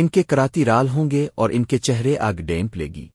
ان کے کراتی رال ہوں گے اور ان کے چہرے آگ ڈیمپ لے گی۔